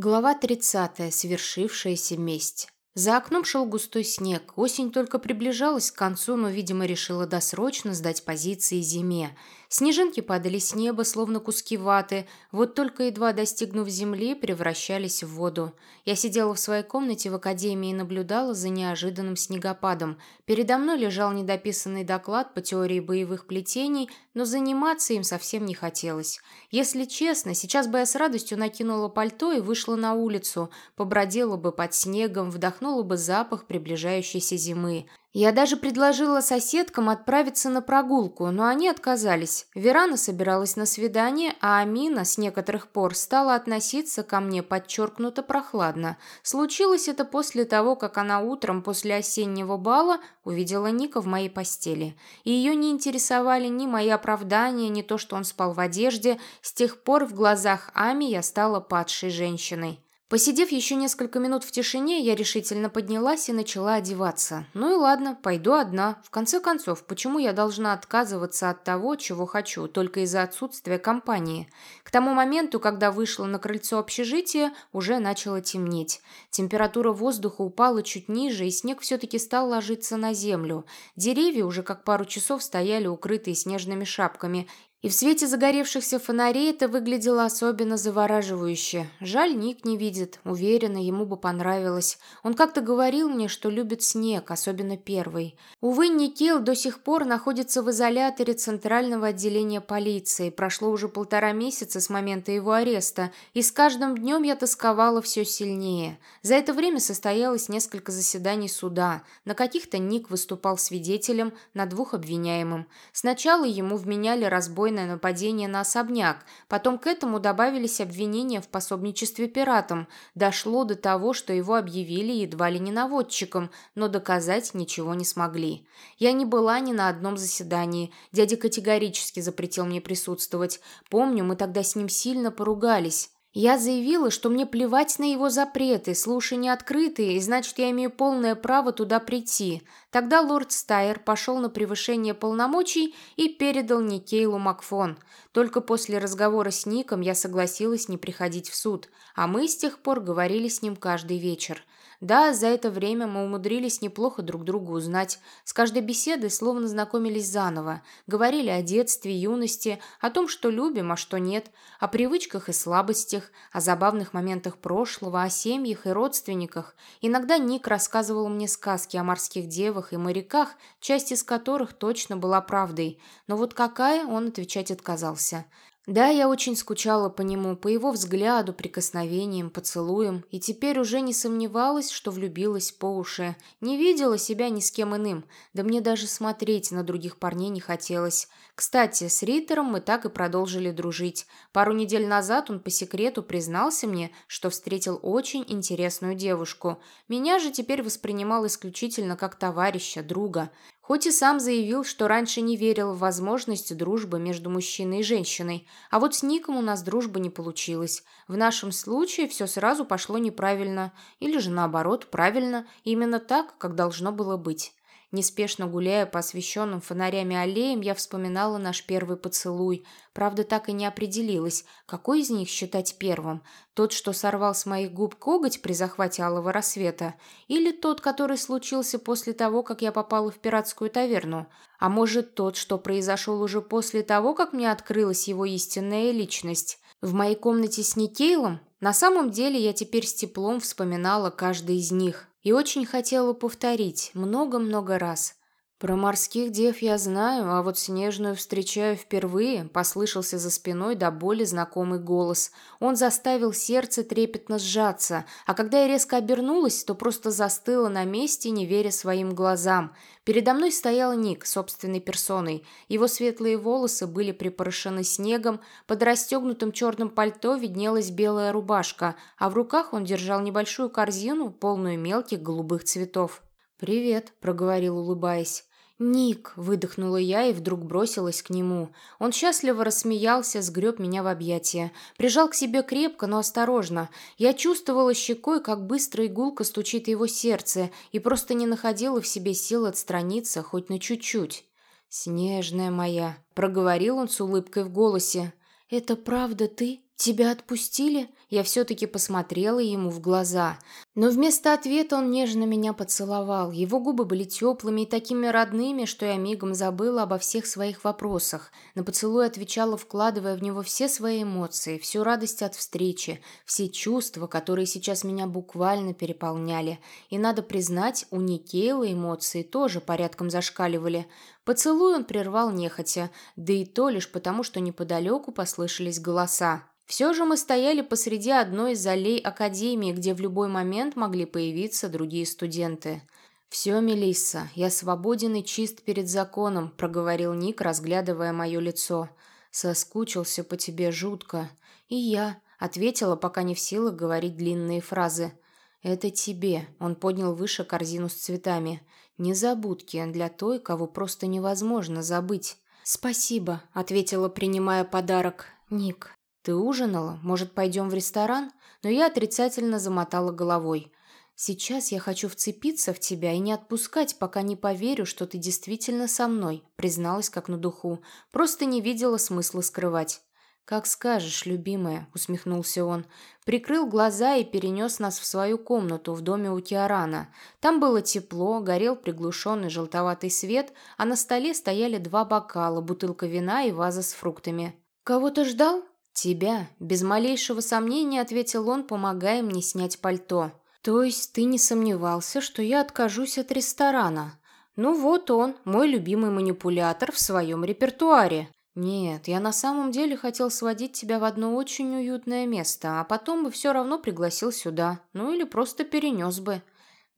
Глава 30. Свершившаяся месть. За окном шел густой снег. Осень только приближалась к концу, но, видимо, решила досрочно сдать позиции зиме. Снежинки падали с неба, словно куски ваты, вот только едва достигнув земли, превращались в воду. Я сидела в своей комнате в академии и наблюдала за неожиданным снегопадом. Передо мной лежал недописанный доклад по теории боевых плетений, но заниматься им совсем не хотелось. Если честно, сейчас бы я с радостью накинула пальто и вышла на улицу, побродила бы под снегом, вдохнула бы запах приближающейся зимы. Я даже предложила соседкам отправиться на прогулку, но они отказались. Верана собиралась на свидание, а Амина с некоторых пор стала относиться ко мне подчеркнуто прохладно. Случилось это после того, как она утром после осеннего бала увидела Ника в моей постели. И ее не интересовали ни мои оправдания, ни то, что он спал в одежде. С тех пор в глазах Ами я стала падшей женщиной. Посидев еще несколько минут в тишине, я решительно поднялась и начала одеваться. Ну и ладно, пойду одна. В конце концов, почему я должна отказываться от того, чего хочу, только из-за отсутствия компании? К тому моменту, когда вышла на крыльцо общежития, уже начало темнеть. Температура воздуха упала чуть ниже, и снег все-таки стал ложиться на землю. Деревья уже как пару часов стояли укрытые снежными шапками, и в свете загоревшихся фонарей это выглядело особенно завораживающе. Жаль, Ник не видит. Уверена, ему бы понравилось. Он как-то говорил мне, что любит снег, особенно первый. Увы, Никел до сих пор находится в изоляторе Центрального отделения полиции. Прошло уже полтора месяца с момента его ареста, и с каждым днем я тосковала все сильнее. За это время состоялось несколько заседаний суда. На каких-то Ник выступал свидетелем, на двух обвиняемым. Сначала ему вменяли разбой разбойное нападение на особняк. Потом к этому добавились обвинения в пособничестве пиратам. Дошло до того, что его объявили едва ли не наводчиком, но доказать ничего не смогли. Я не была ни на одном заседании. Дядя категорически запретил мне присутствовать. Помню, мы тогда с ним сильно поругались. Я заявила, что мне плевать на его запреты, слушания открытые, и значит, я имею полное право туда прийти. Тогда лорд Стайер пошел на превышение полномочий и передал Никейлу Макфон. Только после разговора с Ником я согласилась не приходить в суд, а мы с тех пор говорили с ним каждый вечер. Да, за это время мы умудрились неплохо друг друга узнать. С каждой беседой словно знакомились заново. Говорили о детстве, юности, о том, что любим, а что нет, о привычках и слабостях, о забавных моментах прошлого, о семьях и родственниках. Иногда Ник рассказывал мне сказки о морских девах и моряках, часть из которых точно была правдой. Но вот какая, он отвечать отказался. Да, я очень скучала по нему, по его взгляду, прикосновениям, поцелуям, и теперь уже не сомневалась, что влюбилась по уши. Не видела себя ни с кем иным, да мне даже смотреть на других парней не хотелось. Кстати, с Риттером мы так и продолжили дружить. Пару недель назад он по секрету признался мне, что встретил очень интересную девушку. Меня же теперь воспринимал исключительно как товарища, друга. Хоть и сам заявил, что раньше не верил в возможность дружбы между мужчиной и женщиной, а вот с Ником у нас дружба не получилась. В нашем случае все сразу пошло неправильно, или же наоборот, правильно, именно так, как должно было быть. Неспешно гуляя по освещенным фонарями аллеям, я вспоминала наш первый поцелуй. Правда, так и не определилась, какой из них считать первым. Тот, что сорвал с моих губ коготь при захвате алого рассвета, или тот, который случился после того, как я попала в пиратскую таверну. А может, тот, что произошел уже после того, как мне открылась его истинная личность. В моей комнате с Никейлом на самом деле я теперь с теплом вспоминала каждый из них и очень хотела повторить много-много раз. «Про морских дев я знаю, а вот снежную встречаю впервые», — послышался за спиной до боли знакомый голос. Он заставил сердце трепетно сжаться, а когда я резко обернулась, то просто застыла на месте, не веря своим глазам. Передо мной стоял Ник собственной персоной. Его светлые волосы были припорошены снегом, под расстегнутым черным пальто виднелась белая рубашка, а в руках он держал небольшую корзину, полную мелких голубых цветов. «Привет», — проговорил, улыбаясь. «Ник!» – выдохнула я и вдруг бросилась к нему. Он счастливо рассмеялся, сгреб меня в объятия. Прижал к себе крепко, но осторожно. Я чувствовала щекой, как быстро игулка стучит его сердце, и просто не находила в себе сил отстраниться хоть на чуть-чуть. «Снежная моя!» – проговорил он с улыбкой в голосе. «Это правда ты?» «Тебя отпустили?» Я все-таки посмотрела ему в глаза. Но вместо ответа он нежно меня поцеловал. Его губы были теплыми и такими родными, что я мигом забыла обо всех своих вопросах. На поцелуй отвечала, вкладывая в него все свои эмоции, всю радость от встречи, все чувства, которые сейчас меня буквально переполняли. И надо признать, у Никейла эмоции тоже порядком зашкаливали. Поцелуй он прервал нехотя, да и то лишь потому, что неподалеку послышались голоса. Все же мы стояли посреди одной из аллей Академии, где в любой момент могли появиться другие студенты. «Все, Мелисса, я свободен и чист перед законом», – проговорил Ник, разглядывая мое лицо. «Соскучился по тебе жутко». «И я», – ответила, пока не в силах говорить длинные фразы. «Это тебе», – он поднял выше корзину с цветами. «Незабудки для той, кого просто невозможно забыть». «Спасибо», – ответила, принимая подарок. «Ник, «Ты ужинала? Может, пойдем в ресторан?» Но я отрицательно замотала головой. «Сейчас я хочу вцепиться в тебя и не отпускать, пока не поверю, что ты действительно со мной», призналась как на духу. Просто не видела смысла скрывать. «Как скажешь, любимая», — усмехнулся он. Прикрыл глаза и перенес нас в свою комнату в доме у Киарана. Там было тепло, горел приглушенный желтоватый свет, а на столе стояли два бокала, бутылка вина и ваза с фруктами. «Кого-то ждал?» «Тебя», — без малейшего сомнения ответил он, помогая мне снять пальто. «То есть ты не сомневался, что я откажусь от ресторана?» «Ну вот он, мой любимый манипулятор в своем репертуаре». «Нет, я на самом деле хотел сводить тебя в одно очень уютное место, а потом бы все равно пригласил сюда, ну или просто перенес бы».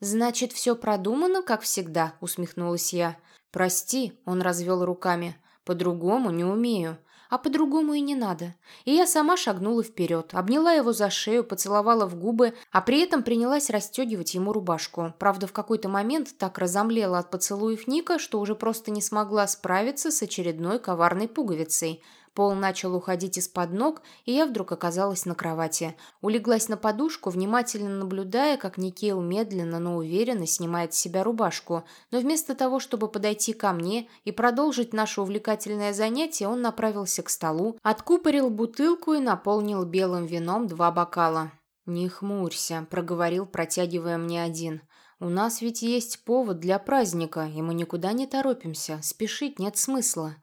«Значит, все продумано, как всегда», — усмехнулась я. «Прости», — он развел руками, — «по-другому не умею а по-другому и не надо. И я сама шагнула вперед, обняла его за шею, поцеловала в губы, а при этом принялась расстегивать ему рубашку. Правда, в какой-то момент так разомлела от поцелуев Ника, что уже просто не смогла справиться с очередной коварной пуговицей – Пол начал уходить из-под ног, и я вдруг оказалась на кровати. Улеглась на подушку, внимательно наблюдая, как Никейл медленно, но уверенно снимает с себя рубашку. Но вместо того, чтобы подойти ко мне и продолжить наше увлекательное занятие, он направился к столу, откупорил бутылку и наполнил белым вином два бокала. «Не хмурься», — проговорил, протягивая мне один. «У нас ведь есть повод для праздника, и мы никуда не торопимся. Спешить нет смысла».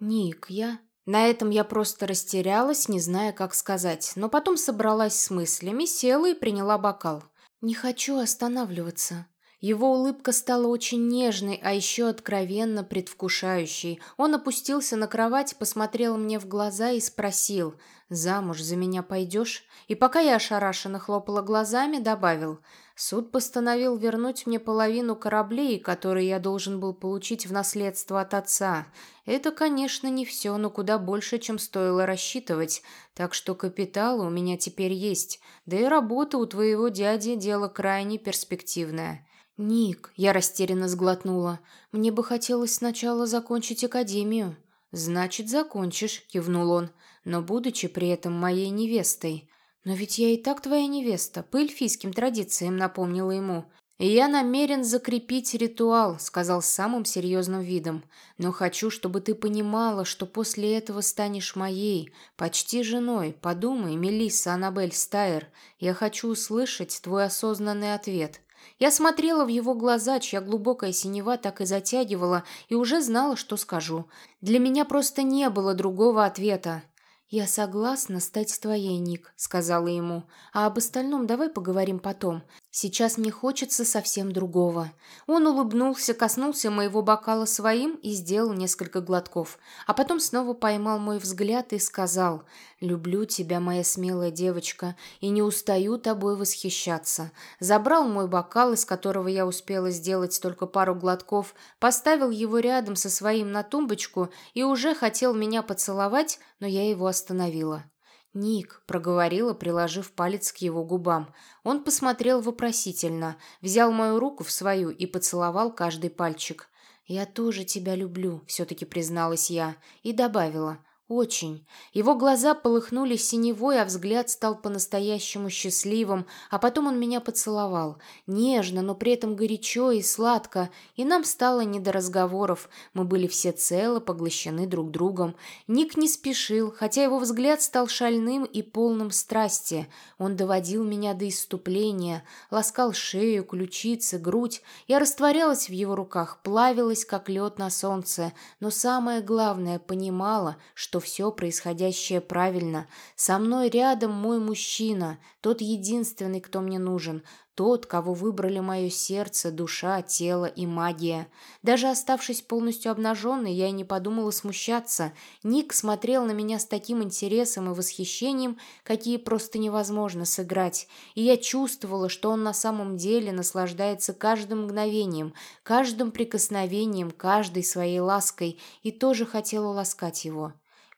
«Ник, я...» На этом я просто растерялась, не зная, как сказать, но потом собралась с мыслями, села и приняла бокал. «Не хочу останавливаться». Его улыбка стала очень нежной, а еще откровенно предвкушающей. Он опустился на кровать, посмотрел мне в глаза и спросил, «Замуж за меня пойдешь?» И пока я ошарашенно хлопала глазами, добавил, Суд постановил вернуть мне половину кораблей, которые я должен был получить в наследство от отца. Это, конечно, не все, но куда больше, чем стоило рассчитывать. Так что капитал у меня теперь есть. Да и работа у твоего дяди – дело крайне перспективное. «Ник», – я растерянно сглотнула, – «мне бы хотелось сначала закончить академию». «Значит, закончишь», – кивнул он, – «но будучи при этом моей невестой». «Но ведь я и так твоя невеста, по эльфийским традициям», — напомнила ему. «Я намерен закрепить ритуал», — сказал самым серьезным видом. «Но хочу, чтобы ты понимала, что после этого станешь моей, почти женой. Подумай, Мелисса Аннабель Стайер, я хочу услышать твой осознанный ответ». Я смотрела в его глаза, чья глубокая синева так и затягивала, и уже знала, что скажу. Для меня просто не было другого ответа. «Я согласна стать твоей, Ник», — сказала ему. «А об остальном давай поговорим потом. Сейчас мне хочется совсем другого». Он улыбнулся, коснулся моего бокала своим и сделал несколько глотков. А потом снова поймал мой взгляд и сказал «Люблю тебя, моя смелая девочка, и не устаю тобой восхищаться». Забрал мой бокал, из которого я успела сделать только пару глотков, поставил его рядом со своим на тумбочку и уже хотел меня поцеловать, но я его остановила. «Ник», — проговорила, приложив палец к его губам. Он посмотрел вопросительно, взял мою руку в свою и поцеловал каждый пальчик. «Я тоже тебя люблю», — все-таки призналась я, и добавила. Очень. Его глаза полыхнули синевой, а взгляд стал по-настоящему счастливым, а потом он меня поцеловал. Нежно, но при этом горячо и сладко, и нам стало не до разговоров. Мы были все целы, поглощены друг другом. Ник не спешил, хотя его взгляд стал шальным и полным страсти. Он доводил меня до иступления, ласкал шею, ключицы, грудь. Я растворялась в его руках, плавилась, как лед на солнце, но самое главное, понимала, что что все происходящее правильно. Со мной рядом мой мужчина, тот единственный, кто мне нужен, тот, кого выбрали мое сердце, душа, тело и магия. Даже оставшись полностью обнаженной, я и не подумала смущаться. Ник смотрел на меня с таким интересом и восхищением, какие просто невозможно сыграть. И я чувствовала, что он на самом деле наслаждается каждым мгновением, каждым прикосновением, каждой своей лаской, и тоже хотела ласкать его.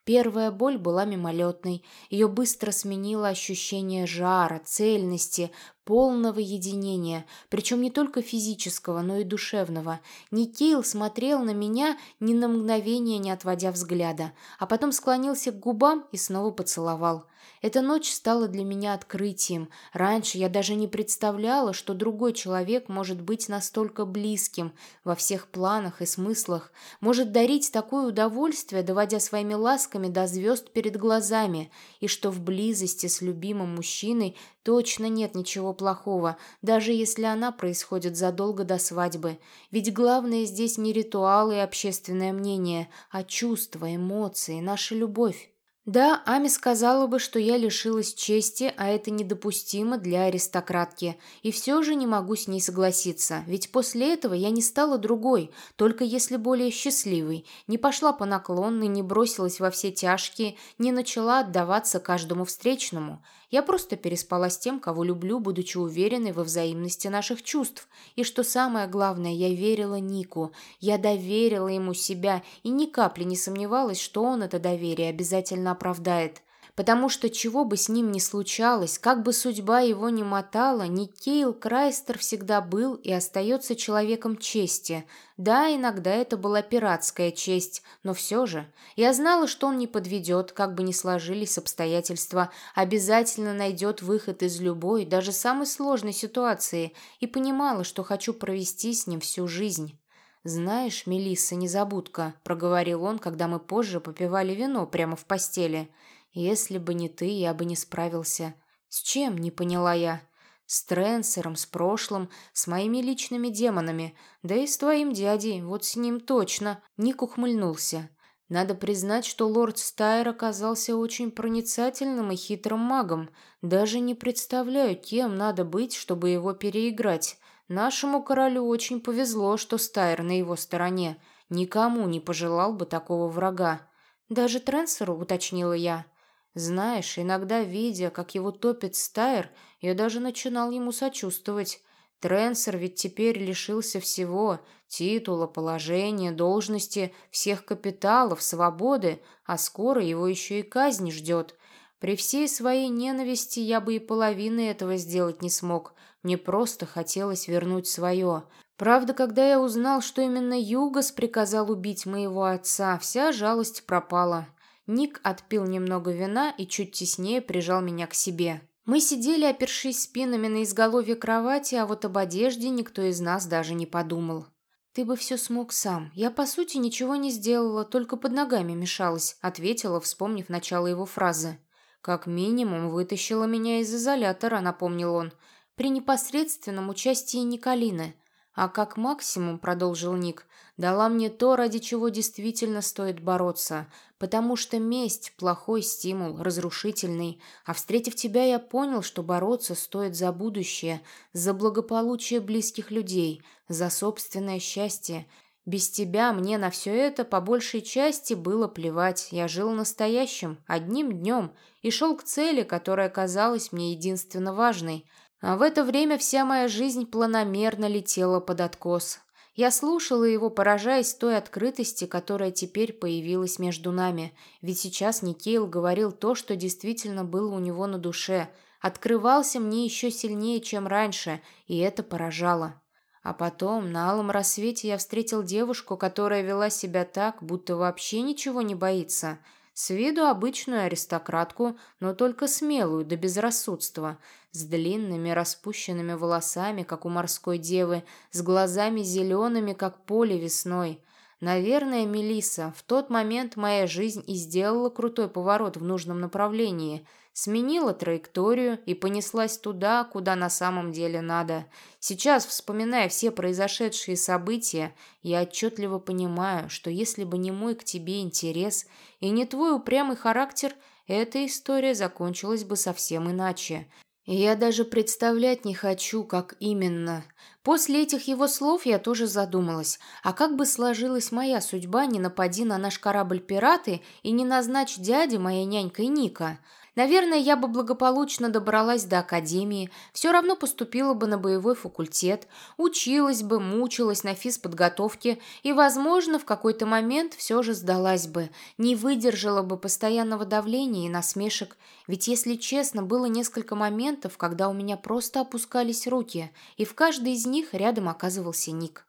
Первая боль была мимолетной. Ее быстро сменило ощущение жара, цельности, полного единения, причем не только физического, но и душевного. Никейл смотрел на меня, ни на мгновение не отводя взгляда, а потом склонился к губам и снова поцеловал. Эта ночь стала для меня открытием. Раньше я даже не представляла, что другой человек может быть настолько близким во всех планах и смыслах, может дарить такое удовольствие, доводя своими ласками до звезд перед глазами, и что в близости с любимым мужчиной точно нет ничего плохого, даже если она происходит задолго до свадьбы. Ведь главное здесь не ритуалы и общественное мнение, а чувства, эмоции, наша любовь. Да, Ами сказала бы, что я лишилась чести, а это недопустимо для аристократки. И все же не могу с ней согласиться, ведь после этого я не стала другой, только если более счастливой, не пошла по наклонной, не бросилась во все тяжкие, не начала отдаваться каждому встречному. Я просто переспала с тем, кого люблю, будучи уверенной во взаимности наших чувств. И что самое главное, я верила Нику. Я доверила ему себя и ни капли не сомневалась, что он это доверие обязательно оправдает потому что чего бы с ним ни случалось, как бы судьба его ни мотала, Никейл Крайстер всегда был и остается человеком чести. Да, иногда это была пиратская честь, но все же. Я знала, что он не подведет, как бы ни сложились обстоятельства, обязательно найдет выход из любой, даже самой сложной ситуации, и понимала, что хочу провести с ним всю жизнь. «Знаешь, Мелисса, незабудка», — проговорил он, когда мы позже попивали вино прямо в постели — если бы не ты, я бы не справился. С чем, не поняла я? С Тренсером, с прошлым, с моими личными демонами. Да и с твоим дядей, вот с ним точно. Ник ухмыльнулся. Надо признать, что лорд Стайр оказался очень проницательным и хитрым магом. Даже не представляю, кем надо быть, чтобы его переиграть. Нашему королю очень повезло, что Стайр на его стороне. Никому не пожелал бы такого врага. Даже Тренсеру, уточнила я. Знаешь, иногда, видя, как его топит стайр, я даже начинал ему сочувствовать. Тренсер ведь теперь лишился всего – титула, положения, должности, всех капиталов, свободы, а скоро его еще и казнь ждет. При всей своей ненависти я бы и половины этого сделать не смог. Мне просто хотелось вернуть свое. Правда, когда я узнал, что именно Югас приказал убить моего отца, вся жалость пропала. Ник отпил немного вина и чуть теснее прижал меня к себе. Мы сидели, опершись спинами на изголовье кровати, а вот об одежде никто из нас даже не подумал. «Ты бы все смог сам. Я, по сути, ничего не сделала, только под ногами мешалась», ответила, вспомнив начало его фразы. «Как минимум, вытащила меня из изолятора», напомнил он, «при непосредственном участии Николины. А как максимум, продолжил Ник, дала мне то, ради чего действительно стоит бороться, потому что месть – плохой стимул, разрушительный, а встретив тебя, я понял, что бороться стоит за будущее, за благополучие близких людей, за собственное счастье. Без тебя мне на все это по большей части было плевать. Я жил настоящим, одним днем, и шел к цели, которая казалась мне единственно важной. А в это время вся моя жизнь планомерно летела под откос. Я слушала его, поражаясь той открытости, которая теперь появилась между нами. Ведь сейчас Никейл говорил то, что действительно было у него на душе. Открывался мне еще сильнее, чем раньше, и это поражало. А потом, на алом рассвете, я встретил девушку, которая вела себя так, будто вообще ничего не боится. С виду обычную аристократку, но только смелую до безрассудства, с длинными распущенными волосами, как у морской девы, с глазами зелеными, как поле весной. Наверное, Мелисса, в тот момент моя жизнь и сделала крутой поворот в нужном направлении – сменила траекторию и понеслась туда, куда на самом деле надо. Сейчас, вспоминая все произошедшие события, я отчетливо понимаю, что если бы не мой к тебе интерес и не твой упрямый характер, эта история закончилась бы совсем иначе. Я даже представлять не хочу, как именно. После этих его слов я тоже задумалась, а как бы сложилась моя судьба, не напади на наш корабль пираты и не назначь дяде моей нянькой Ника. Наверное, я бы благополучно добралась до академии, все равно поступила бы на боевой факультет, училась бы, мучилась на физподготовке и, возможно, в какой-то момент все же сдалась бы, не выдержала бы постоянного давления и насмешек. Ведь, если честно, было несколько моментов, когда у меня просто опускались руки, и в каждой из них рядом оказывался Ник.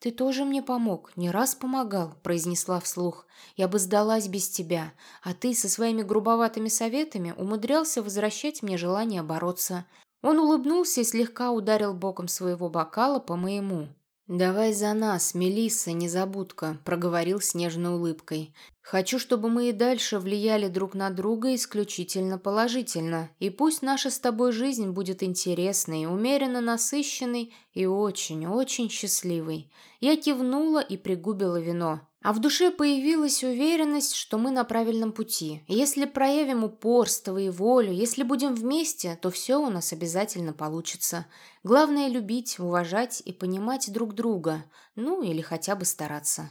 «Ты тоже мне помог, не раз помогал», – произнесла вслух. «Я бы сдалась без тебя, а ты со своими грубоватыми советами умудрялся возвращать мне желание бороться». Он улыбнулся и слегка ударил боком своего бокала по моему. «Давай за нас, Мелисса, незабудка», – проговорил с нежной улыбкой. «Хочу, чтобы мы и дальше влияли друг на друга исключительно положительно, и пусть наша с тобой жизнь будет интересной, умеренно насыщенной и очень-очень счастливой». Я кивнула и пригубила вино. А в душе появилась уверенность, что мы на правильном пути. Если проявим упорство и волю, если будем вместе, то все у нас обязательно получится. Главное – любить, уважать и понимать друг друга. Ну, или хотя бы стараться.